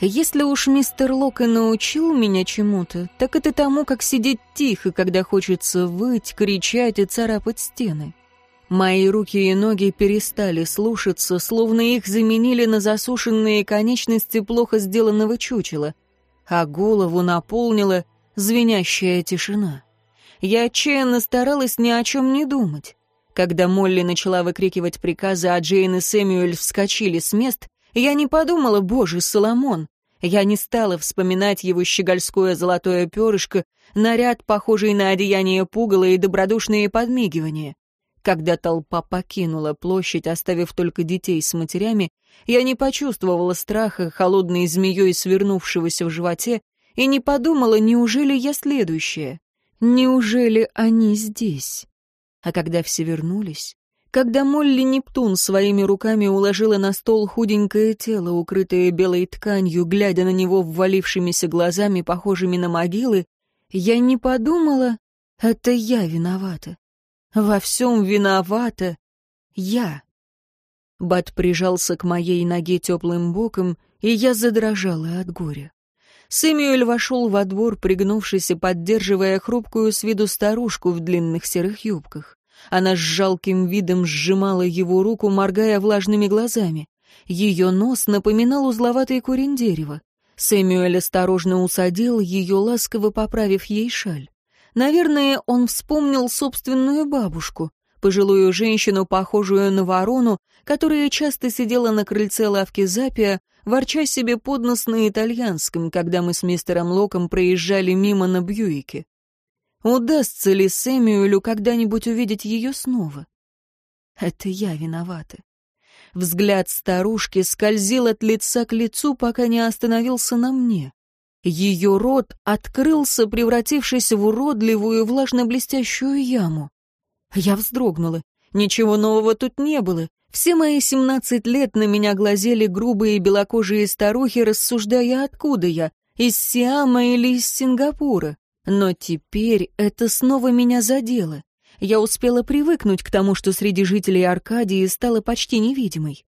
Если уж мистер Лок и научил меня чему-то, так это тому, как сидеть тихо, когда хочется выть, кричать и царапать стены. Мои руки и ноги перестали слушаться, словно их заменили на засушенные конечности плохо сделанного чучела, а голову наполнила звенящая тишина. Я отчаянно старалась ни о чем не думать. Когда Молли начала выкрикивать приказы, а Джейн и Сэмюэль вскочили с мест, я не подумала, боже, Соломон. Я не стала вспоминать его щегольское золотое перышко, наряд, похожий на одеяние пугала и добродушные подмигивания. Когда толпа покинула площадь, оставив только детей с матерями, я не почувствовала страха, холодной змеей свернувшегося в животе, и не подумала, неужели я следующая? Неужели они здесь? А когда все вернулись, когда Молли Нептун своими руками уложила на стол худенькое тело, укрытое белой тканью, глядя на него ввалившимися глазами, похожими на могилы, я не подумала, это я виновата. Во всем виновата я. Бат прижался к моей ноге теплым боком, и я задрожала от горя. Сэмюэль вошел во двор, пригнувшись и поддерживая хрупкую с виду старушку в длинных серых юбках. Она с жалким видом сжимала его руку, моргая влажными глазами. Ее нос напоминал узловатый корень дерева. Сэмюэль осторожно усадил ее, ласково поправив ей шаль. Наверное, он вспомнил собственную бабушку, пожилую женщину, похожую на ворону, которая часто сидела на крыльце лавки Запия, ворча себе под нос на итальянском, когда мы с мистером Локом проезжали мимо на Бьюике. Удастся ли Сэмюэлю когда-нибудь увидеть ее снова? Это я виновата. Взгляд старушки скользил от лица к лицу, пока не остановился на мне. Ее рот открылся, превратившись в уродливую влажно-блестящую яму. Я вздрогнула. Ничего нового тут не было. Все мои семнадцать лет на меня глазели грубые белокожие старухи, рассуждая, откуда я, из Сиама или из Сингапура. Но теперь это снова меня задело. Я успела привыкнуть к тому, что среди жителей Аркадии стала почти невидимой.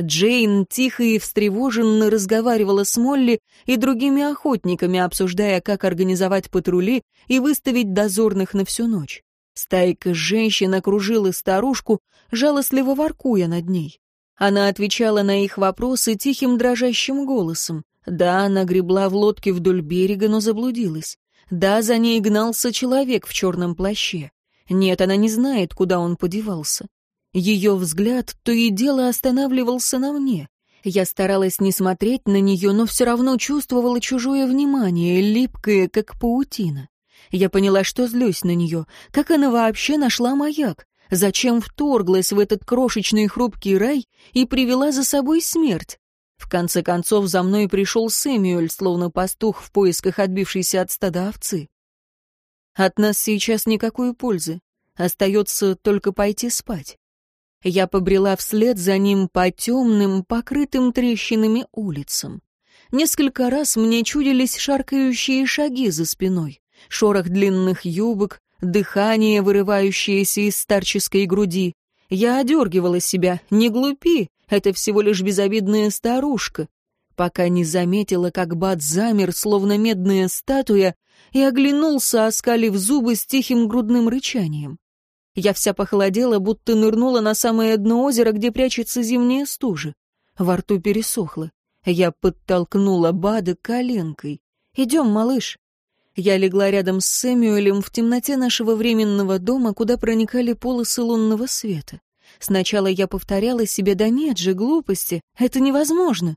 Джейн тихо и встревоженно разговаривала с Молли и другими охотниками, обсуждая, как организовать патрули и выставить дозорных на всю ночь. Стайка женщин окружила старушку, жалостливо воркуя над ней. Она отвечала на их вопросы тихим дрожащим голосом. Да, она гребла в лодке вдоль берега, но заблудилась. Да, за ней гнался человек в черном плаще. Нет, она не знает, куда он подевался. Ее взгляд то и дело останавливался на мне. Я старалась не смотреть на нее, но все равно чувствовала чужое внимание, липкое, как паутина. Я поняла, что злюсь на нее. Как она вообще нашла маяк? Зачем вторглась в этот крошечный хрупкий рай и привела за собой смерть? В конце концов, за мной пришел Сэмюэль, словно пастух в поисках отбившейся от стада овцы. От нас сейчас никакой пользы. Остается только пойти спать. Я побрела вслед за ним по темным, покрытым трещинами улицам. Несколько раз мне чудились шаркающие шаги за спиной, шорох длинных юбок, дыхание, вырывающееся из старческой груди. Я одергивала себя, не глупи, это всего лишь безобидная старушка, пока не заметила, как Бат замер, словно медная статуя, и оглянулся, оскалив зубы с тихим грудным рычанием. Я вся похолодела, будто нырнула на самое дно озера, где прячется зимняя стужа. Во рту пересохло. Я подтолкнула Бада коленкой. «Идем, малыш». Я легла рядом с Сэмюэлем в темноте нашего временного дома, куда проникали полосы лунного света. Сначала я повторяла себе, да нет же, глупости, это невозможно.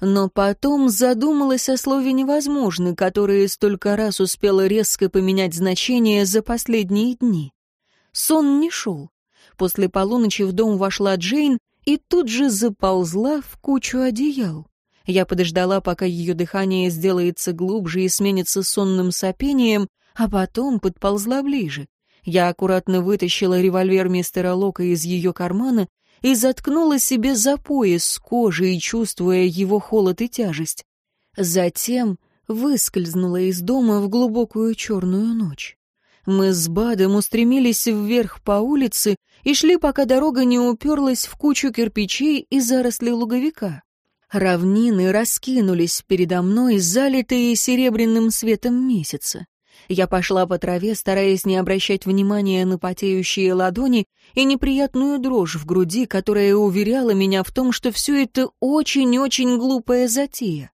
Но потом задумалась о слове «невозможно», которое столько раз успело резко поменять значение за последние дни. Сон не шел. После полуночи в дом вошла Джейн и тут же заползла в кучу одеял. Я подождала, пока ее дыхание сделается глубже и сменится сонным сопением, а потом подползла ближе. Я аккуратно вытащила револьвер мистера Лока из ее кармана и заткнула себе за пояс с кожей, чувствуя его холод и тяжесть. Затем выскользнула из дома в глубокую черную ночь. Мы с Бадом устремились вверх по улице и шли, пока дорога не уперлась в кучу кирпичей и заросли луговика. Равнины раскинулись передо мной, залитые серебряным светом месяца. Я пошла по траве, стараясь не обращать внимания на потеющие ладони и неприятную дрожь в груди, которая уверяла меня в том, что все это очень-очень глупая затея.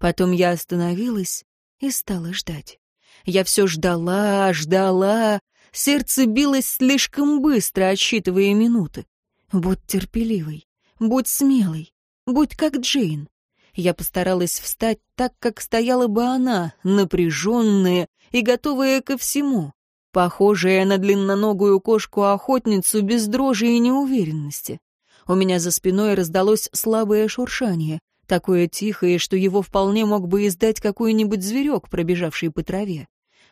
Потом я остановилась и стала ждать. Я все ждала, ждала. Сердце билось слишком быстро, отсчитывая минуты. Будь терпеливой, будь смелой, будь как Джейн. Я постаралась встать так, как стояла бы она, напряженная и готовая ко всему, похожая на длинноногую кошку-охотницу без дрожи и неуверенности. У меня за спиной раздалось слабое шуршание, такое тихое, что его вполне мог бы издать какой-нибудь зверек, пробежавший по траве.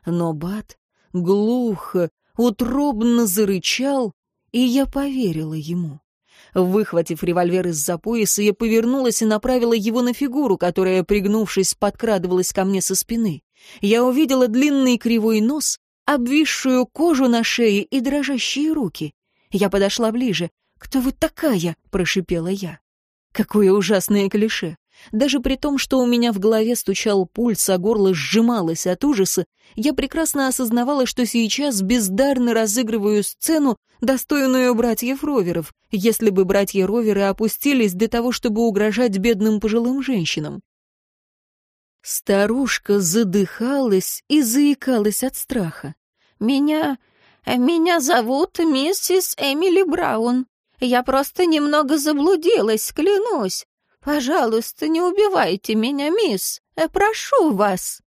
Но Бат глухо, утробно зарычал, и я поверила ему. Выхватив револьвер из-за пояса, я повернулась и направила его на фигуру, которая, пригнувшись, подкрадывалась ко мне со спины. Я увидела длинный кривой нос, обвисшую кожу на шее и дрожащие руки. Я подошла ближе. «Кто вы такая?» — прошипела я. Какое ужасное клише. Даже при том, что у меня в голове стучал пульс, а горло сжималось от ужаса, я прекрасно осознавала, что сейчас бездарно разыгрываю сцену, достойную братьев Роверов, если бы братья Роверы опустились для того, чтобы угрожать бедным пожилым женщинам. Старушка задыхалась и заикалась от страха. «Меня... меня зовут миссис Эмили Браун. Я просто немного заблудилась, клянусь. «Пожалуйста, не убивайте меня, мисс. Я прошу вас».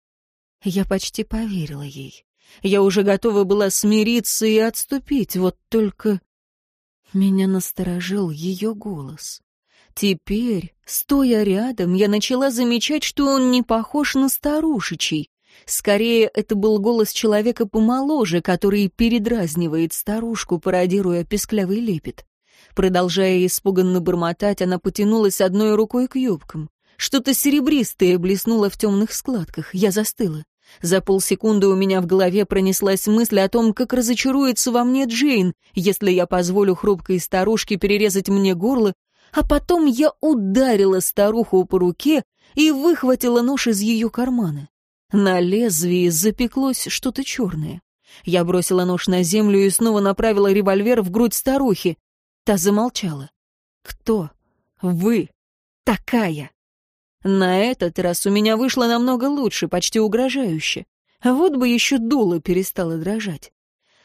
Я почти поверила ей. Я уже готова была смириться и отступить, вот только... Меня насторожил ее голос. Теперь, стоя рядом, я начала замечать, что он не похож на старушечий. Скорее, это был голос человека помоложе, который передразнивает старушку, пародируя песклявый лепет. Продолжая испуганно бормотать, она потянулась одной рукой к юбкам. Что-то серебристое блеснуло в темных складках. Я застыла. За полсекунды у меня в голове пронеслась мысль о том, как разочаруется во мне Джейн, если я позволю хрупкой старушке перерезать мне горло, а потом я ударила старуху по руке и выхватила нож из ее кармана. На лезвии запеклось что-то черное. Я бросила нож на землю и снова направила револьвер в грудь старухи. Та замолчала. «Кто? Вы? Такая?» На этот раз у меня вышло намного лучше, почти угрожающе. Вот бы еще дуло перестало дрожать.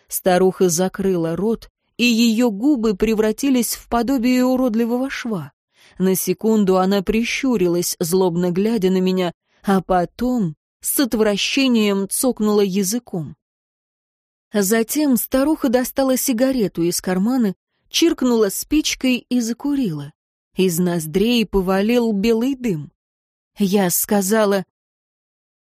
Старуха закрыла рот, и ее губы превратились в подобие уродливого шва. На секунду она прищурилась, злобно глядя на меня, а потом с отвращением цокнула языком. Затем старуха достала сигарету из кармана чиркнула спичкой и закурила. Из ноздрей повалил белый дым. Я сказала,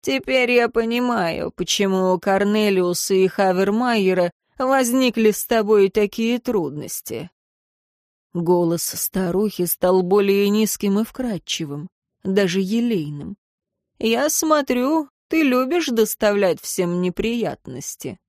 «Теперь я понимаю, почему у Корнелиуса и Хавермайера возникли с тобой такие трудности». Голос старухи стал более низким и вкрадчивым, даже елейным. «Я смотрю, ты любишь доставлять всем неприятности».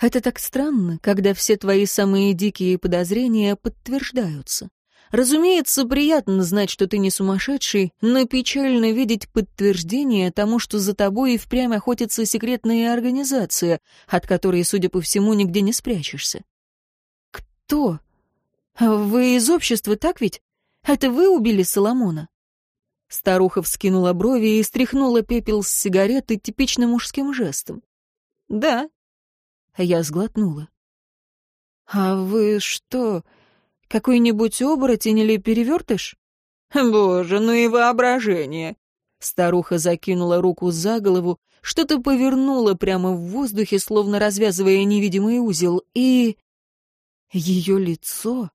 Это так странно, когда все твои самые дикие подозрения подтверждаются. Разумеется, приятно знать, что ты не сумасшедший, но печально видеть подтверждение тому, что за тобой и впрямь охотится секретная организация, от которой, судя по всему, нигде не спрячешься. Кто? Вы из общества, так ведь? Это вы убили Соломона? Старуха вскинула брови и стряхнула пепел с сигареты типичным мужским жестом. Да, я сглотнула. «А вы что, какой-нибудь оборотень или перевертыш?» «Боже, ну и воображение!» Старуха закинула руку за голову, что-то повернула прямо в воздухе, словно развязывая невидимый узел, и... Ее лицо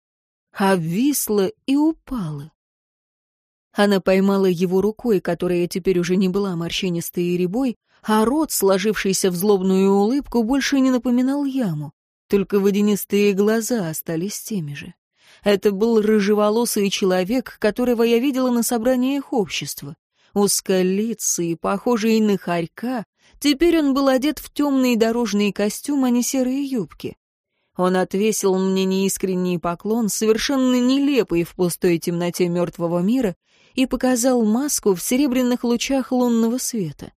обвисло и упало. Она поймала его рукой, которая теперь уже не была морщинистой и рябой, а рот, сложившийся в злобную улыбку, больше не напоминал яму, только водянистые глаза остались теми же. Это был рыжеволосый человек, которого я видела на собраниях общества. Узколицый, похожий на хорька, теперь он был одет в темный дорожный костюм, а не серые юбки. Он отвесил мне неискренний поклон, совершенно нелепый в пустой темноте мертвого мира, и показал маску в серебряных лучах лунного света.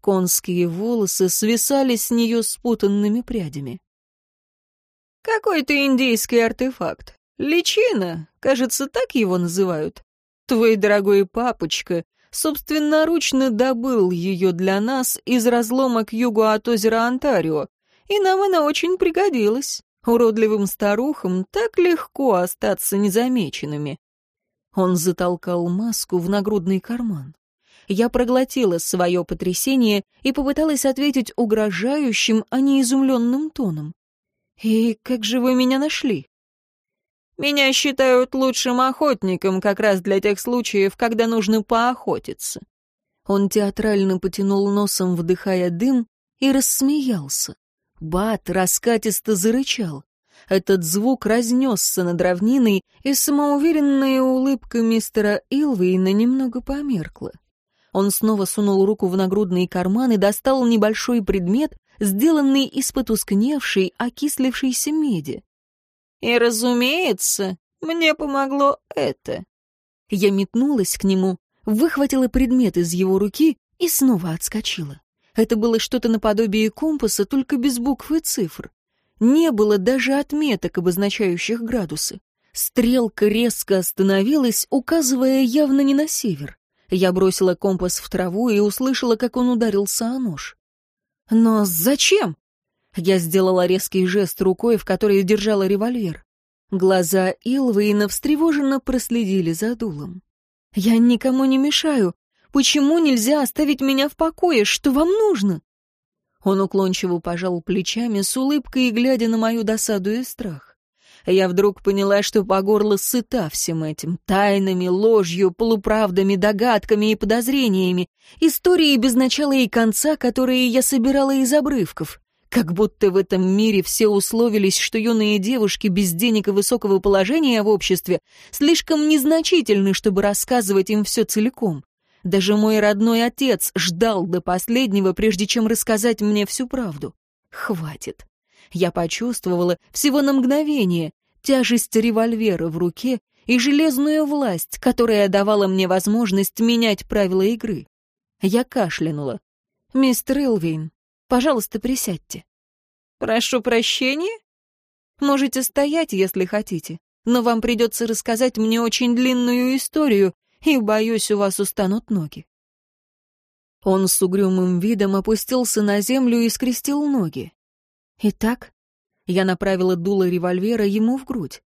Конские волосы свисали с нее спутанными прядями. «Какой-то индийский артефакт. Личина, кажется, так его называют. Твой дорогой папочка собственноручно добыл ее для нас из разлома к югу от озера Онтарио, и нам она очень пригодилась. Уродливым старухам так легко остаться незамеченными. Он затолкал маску в нагрудный карман. Я проглотила свое потрясение и попыталась ответить угрожающим, а не изумленным тоном. «И как же вы меня нашли?» «Меня считают лучшим охотником как раз для тех случаев, когда нужно поохотиться». Он театрально потянул носом, вдыхая дым, и рассмеялся. Бат раскатисто зарычал. Этот звук разнесся над равниной, и самоуверенная улыбка мистера Илвейна немного померкла. Он снова сунул руку в нагрудный карман и достал небольшой предмет, сделанный из потускневшей, окислившейся меди. «И, разумеется, мне помогло это». Я метнулась к нему, выхватила предмет из его руки и снова отскочила. Это было что-то наподобие компаса, только без букв и цифр. Не было даже отметок, обозначающих градусы. Стрелка резко остановилась, указывая явно не на север. Я бросила компас в траву и услышала, как он ударился о нож. «Но зачем?» Я сделала резкий жест рукой, в которой держала револьвер. Глаза Илвейна встревоженно проследили за дулом. «Я никому не мешаю. Почему нельзя оставить меня в покое? Что вам нужно?» Он уклончиво пожал плечами с улыбкой, глядя на мою досаду и страх. Я вдруг поняла, что по горло сыта всем этим, тайнами, ложью, полуправдами, догадками и подозрениями, историей без начала и конца, которые я собирала из обрывков. Как будто в этом мире все условились, что юные девушки без денег и высокого положения в обществе слишком незначительны, чтобы рассказывать им все целиком. Даже мой родной отец ждал до последнего, прежде чем рассказать мне всю правду. Хватит. Я почувствовала всего на мгновение тяжесть револьвера в руке и железную власть, которая давала мне возможность менять правила игры. Я кашлянула. «Мистер Элвин, пожалуйста, присядьте». «Прошу прощения?» «Можете стоять, если хотите, но вам придется рассказать мне очень длинную историю, и, боюсь, у вас устанут ноги». Он с угрюмым видом опустился на землю и скрестил ноги. «Итак?» Я направила дуло револьвера ему в грудь.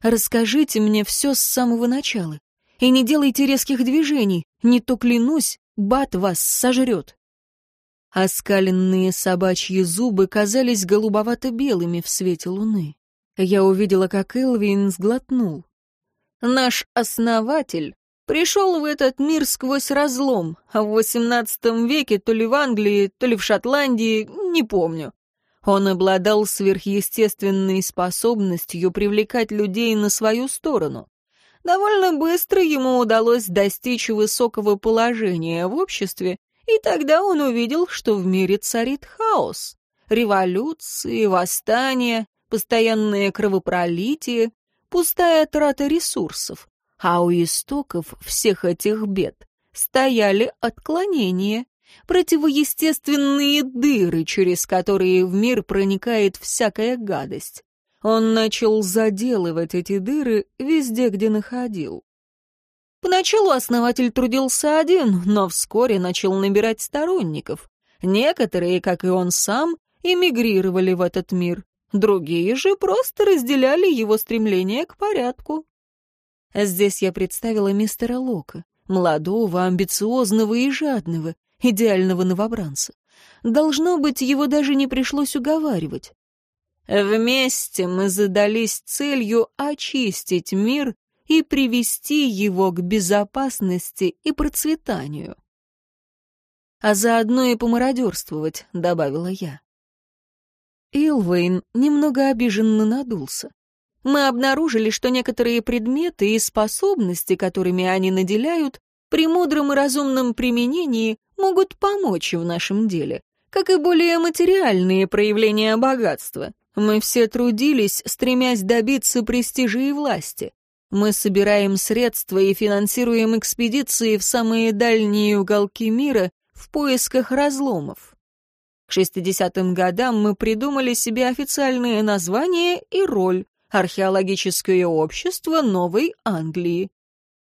«Расскажите мне все с самого начала. И не делайте резких движений, не то, клянусь, бат вас сожрет». Оскаленные собачьи зубы казались голубовато-белыми в свете луны. Я увидела, как Элвин сглотнул. «Наш основатель Пришел в этот мир сквозь разлом, а в XVIII веке то ли в Англии, то ли в Шотландии, не помню. Он обладал сверхъестественной способностью привлекать людей на свою сторону. Довольно быстро ему удалось достичь высокого положения в обществе, и тогда он увидел, что в мире царит хаос. Революции, восстания, постоянное кровопролитие, пустая трата ресурсов, а у истоков всех этих бед стояли отклонения, противоестественные дыры, через которые в мир проникает всякая гадость. Он начал заделывать эти дыры везде, где находил. Поначалу основатель трудился один, но вскоре начал набирать сторонников. Некоторые, как и он сам, эмигрировали в этот мир, другие же просто разделяли его стремление к порядку. Здесь я представила мистера Лока, молодого, амбициозного и жадного, идеального новобранца. Должно быть, его даже не пришлось уговаривать. Вместе мы задались целью очистить мир и привести его к безопасности и процветанию. А заодно и помародерствовать, добавила я. Илвейн немного обиженно надулся мы обнаружили, что некоторые предметы и способности, которыми они наделяют, при мудром и разумном применении могут помочь в нашем деле, как и более материальные проявления богатства. Мы все трудились, стремясь добиться престижа и власти. Мы собираем средства и финансируем экспедиции в самые дальние уголки мира в поисках разломов. К 60-м годам мы придумали себе официальное название и роль «Археологическое общество Новой Англии».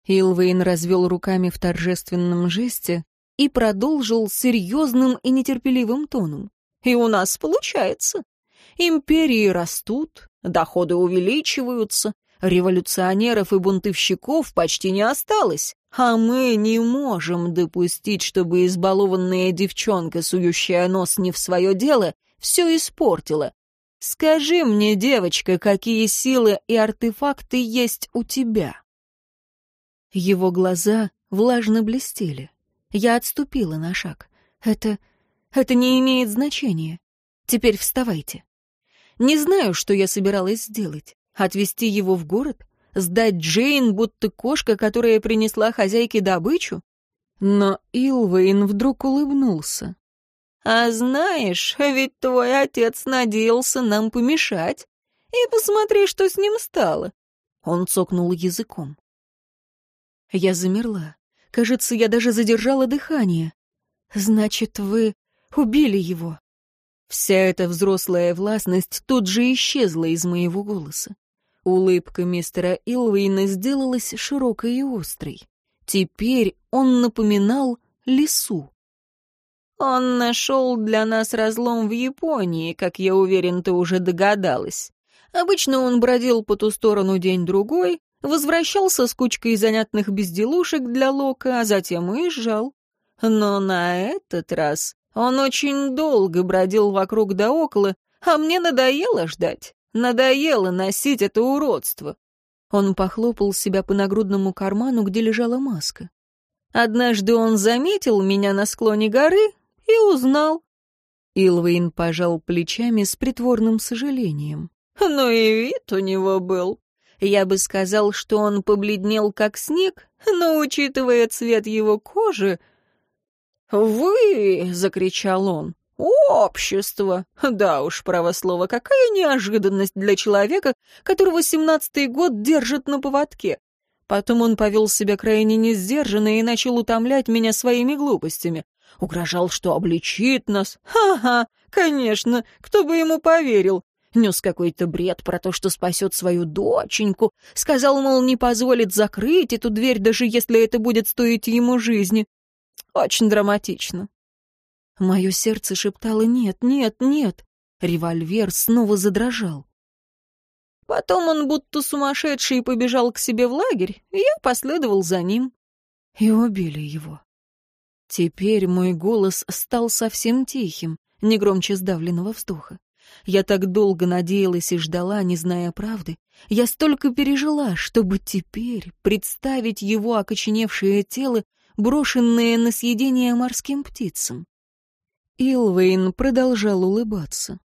Илвейн развел руками в торжественном жесте и продолжил серьезным и нетерпеливым тоном. «И у нас получается. Империи растут, доходы увеличиваются, революционеров и бунтовщиков почти не осталось, а мы не можем допустить, чтобы избалованная девчонка, сующая нос не в свое дело, все испортила. Скажи мне, девочка, какие силы и артефакты есть у тебя?» Его глаза влажно блестели. Я отступила на шаг. «Это... это не имеет значения. Теперь вставайте». Не знаю, что я собиралась сделать. Отвезти его в город? Сдать Джейн, будто кошка, которая принесла хозяйке добычу? Но Илвейн вдруг улыбнулся. «А знаешь, ведь твой отец надеялся нам помешать. И посмотри, что с ним стало». Он цокнул языком. Я замерла. Кажется, я даже задержала дыхание. «Значит, вы убили его?» Вся эта взрослая властность тут же исчезла из моего голоса. Улыбка мистера Илвейна сделалась широкой и острой. Теперь он напоминал лису. «Он нашел для нас разлом в Японии, как я уверен, ты уже догадалась. Обычно он бродил по ту сторону день-другой, возвращался с кучкой занятных безделушек для Лока, а затем уезжал. Но на этот раз он очень долго бродил вокруг да около, а мне надоело ждать. Надоело носить это уродство. Он похлопал себя по нагрудному карману, где лежала маска. Однажды он заметил меня на склоне горы и узнал. Илвейн пожал плечами с притворным сожалением. Ну и вид у него был. Я бы сказал, что он побледнел как снег, но, учитывая цвет его кожи, «Вы!» — закричал он. «Общество! Да уж, право слово, какая неожиданность для человека, которого семнадцатый год держит на поводке!» Потом он повел себя крайне несдержанно и начал утомлять меня своими глупостями. Угрожал, что обличит нас. Ха-ха, конечно, кто бы ему поверил. Нес какой-то бред про то, что спасет свою доченьку. Сказал, мол, не позволит закрыть эту дверь, даже если это будет стоить ему жизни. Очень драматично. Мое сердце шептало «нет, нет, нет». Револьвер снова задрожал. Потом он будто сумасшедший побежал к себе в лагерь, и я последовал за ним. И убили его. Теперь мой голос стал совсем тихим, не громче сдавленного вздоха. Я так долго надеялась и ждала, не зная правды. Я столько пережила, чтобы теперь представить его окоченевшее тело брошенные на съедение морским птицам. Илвейн продолжал улыбаться.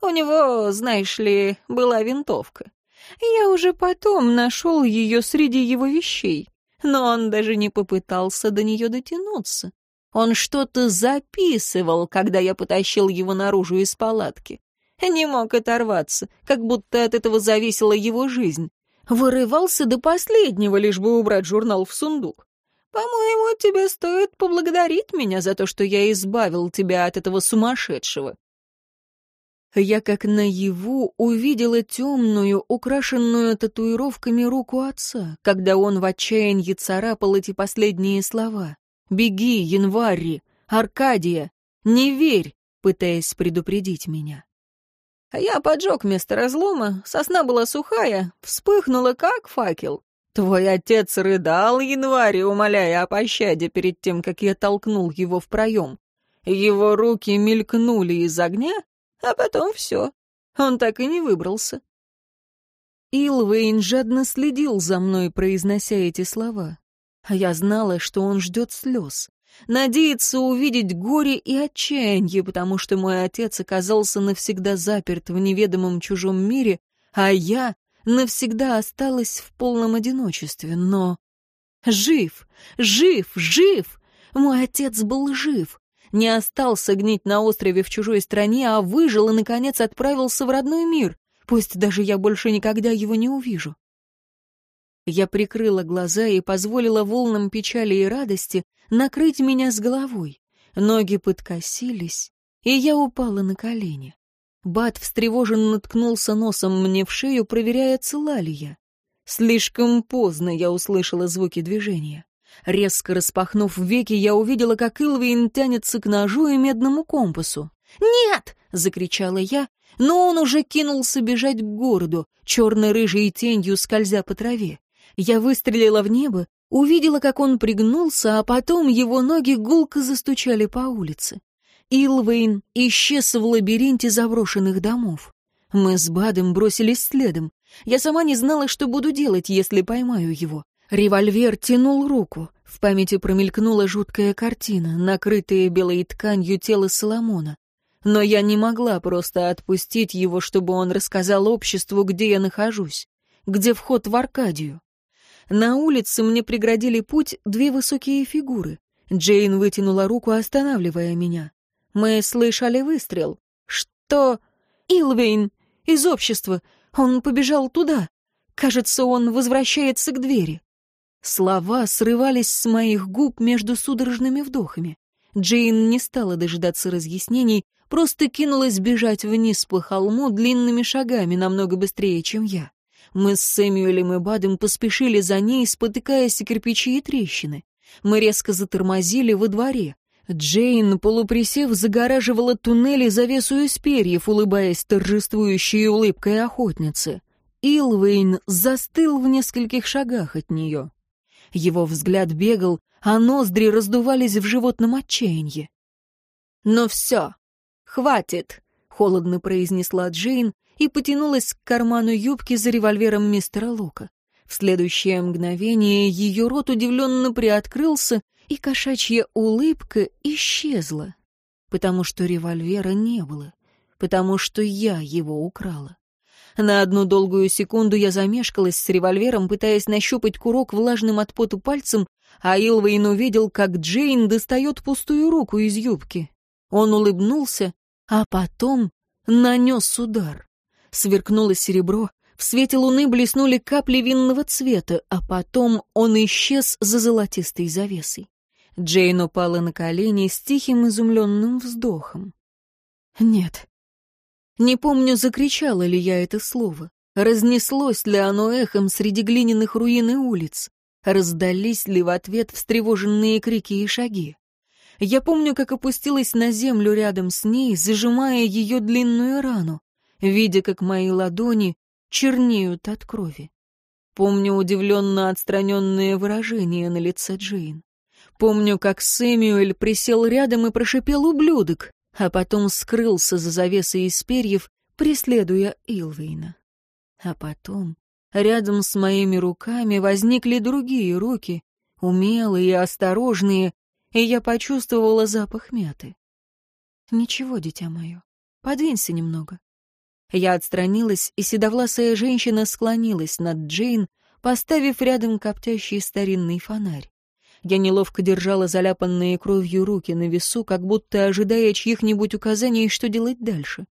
«У него, знаешь ли, была винтовка. Я уже потом нашел ее среди его вещей, но он даже не попытался до нее дотянуться. Он что-то записывал, когда я потащил его наружу из палатки. Не мог оторваться, как будто от этого зависела его жизнь. Вырывался до последнего, лишь бы убрать журнал в сундук. По-моему, тебе стоит поблагодарить меня за то, что я избавил тебя от этого сумасшедшего. Я как наяву увидела темную, украшенную татуировками руку отца, когда он в отчаянии царапал эти последние слова. «Беги, январь, Аркадия! Не верь!» пытаясь предупредить меня. Я поджег место разлома, сосна была сухая, вспыхнула как факел. Твой отец рыдал январь, умоляя о пощаде перед тем, как я толкнул его в проем. Его руки мелькнули из огня, а потом все. Он так и не выбрался. Илвейн жадно следил за мной, произнося эти слова. А я знала, что он ждет слез. Надеется увидеть горе и отчаяние, потому что мой отец оказался навсегда заперт в неведомом чужом мире, а я навсегда осталась в полном одиночестве, но... Жив, жив, жив! Мой отец был жив. не остался гнить на острове в чужой стране, а выжил и, наконец, отправился в родной мир. Пусть даже я больше никогда его не увижу. Я прикрыла глаза и позволила волнам печали и радости накрыть меня с головой. Ноги подкосились, и я упала на колени. Бат встревоженно наткнулся носом мне в шею, проверяя, цела ли я. Слишком поздно я услышала звуки движения. Резко распахнув веки, я увидела, как Илвейн тянется к ножу и медному компасу. «Нет!» — закричала я, но он уже кинулся бежать к городу, черно-рыжей тенью скользя по траве. Я выстрелила в небо, увидела, как он пригнулся, а потом его ноги гулко застучали по улице. Илвейн исчез в лабиринте заброшенных домов. Мы с Бадом бросились следом. Я сама не знала, что буду делать, если поймаю его. Револьвер тянул руку. В памяти промелькнула жуткая картина, накрытая белой тканью тело Соломона. Но я не могла просто отпустить его, чтобы он рассказал обществу, где я нахожусь, где вход в Аркадию. На улице мне преградили путь две высокие фигуры. Джейн вытянула руку, останавливая меня. Мы слышали выстрел. Что? Илвейн! Из общества! Он побежал туда. Кажется, он возвращается к двери. Слова срывались с моих губ между судорожными вдохами. Джейн не стала дожидаться разъяснений, просто кинулась бежать вниз по холму длинными шагами, намного быстрее, чем я. Мы с Сэмюэлем и Бадом поспешили за ней, спотыкаясь о кирпичи и трещины. Мы резко затормозили во дворе. Джейн, полуприсев, загораживала туннели завесу из перьев, улыбаясь торжествующей улыбкой охотницы. Илвейн застыл в нескольких шагах от нее. Его взгляд бегал, а ноздри раздувались в животном отчаянии. «Ну все, хватит», — холодно произнесла Джейн и потянулась к карману юбки за револьвером мистера Лука. В следующее мгновение ее рот удивленно приоткрылся, и кошачья улыбка исчезла, потому что револьвера не было, потому что я его украла. На одну долгую секунду я замешкалась с револьвером, пытаясь нащупать курок влажным от поту пальцем, а Илвейн увидел, как Джейн достает пустую руку из юбки. Он улыбнулся, а потом нанес удар. Сверкнуло серебро, в свете луны блеснули капли винного цвета, а потом он исчез за золотистой завесой. Джейн упала на колени с тихим изумленным вздохом. «Нет». Не помню, закричала ли я это слово. Разнеслось ли оно эхом среди глиняных руин и улиц? Раздались ли в ответ встревоженные крики и шаги? Я помню, как опустилась на землю рядом с ней, зажимая ее длинную рану, видя, как мои ладони чернеют от крови. Помню удивленно отстраненное выражение на лице Джейн. Помню, как Сэмюэль присел рядом и прошипел «ублюдок», а потом скрылся за завесой из перьев, преследуя Илвейна. А потом рядом с моими руками возникли другие руки, умелые и осторожные, и я почувствовала запах мяты. «Ничего, дитя мое, подвинься немного». Я отстранилась, и седовласая женщина склонилась над Джейн, поставив рядом коптящий старинный фонарь. Я неловко держала заляпанные кровью руки на весу, как будто ожидая чьих-нибудь указаний, что делать дальше.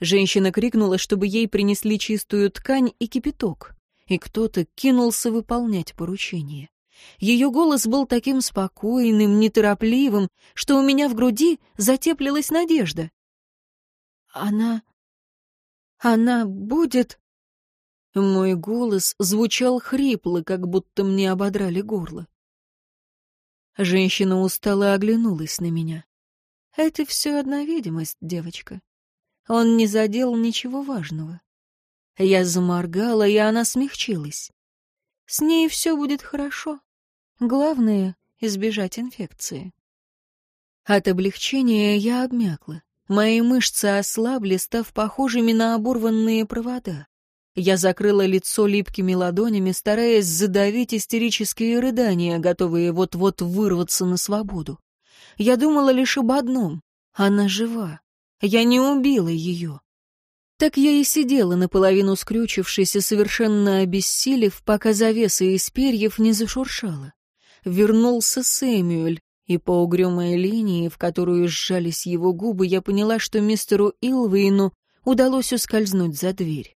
Женщина крикнула, чтобы ей принесли чистую ткань и кипяток, и кто-то кинулся выполнять поручение. Ее голос был таким спокойным, неторопливым, что у меня в груди затеплилась надежда. «Она она будет...» Мой голос звучал хрипло, как будто мне ободрали горло. Женщина устало оглянулась на меня. «Это все одна видимость, девочка. Он не задел ничего важного». Я заморгала, и она смягчилась. «С ней все будет хорошо. Главное — избежать инфекции». От облегчения я обмякла. Мои мышцы ослабли, став похожими на оборванные провода. Я закрыла лицо липкими ладонями, стараясь задавить истерические рыдания, готовые вот-вот вырваться на свободу. Я думала лишь об одном — она жива. Я не убила ее. Так я и сидела наполовину скрючившись и совершенно обессилев, пока завеса из перьев не зашуршала. Вернулся Сэмюэль, И по угрюмой линии, в которую сжались его губы, я поняла, что мистеру Илвейну удалось ускользнуть за дверь.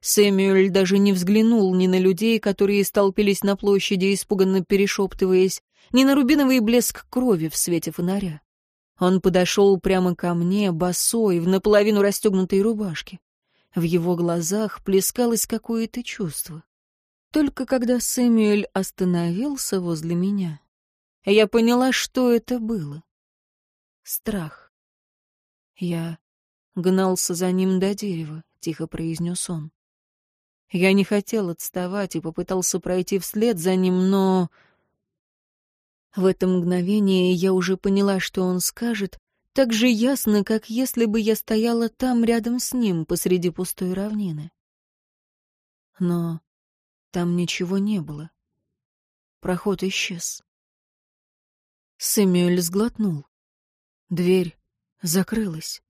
Сэмюэль даже не взглянул ни на людей, которые столпились на площади, испуганно перешептываясь, ни на рубиновый блеск крови в свете фонаря. Он подошел прямо ко мне, босой, в наполовину расстегнутой рубашке. В его глазах плескалось какое-то чувство. Только когда Сэмюэль остановился возле меня, я поняла, что это было. Страх. Я гнался за ним до дерева, — тихо произнес он. Я не хотел отставать и попытался пройти вслед за ним, но... В это мгновение я уже поняла, что он скажет, так же ясно, как если бы я стояла там рядом с ним посреди пустой равнины. Но там ничего не было. Проход исчез. Сэмюэль сглотнул. Дверь закрылась.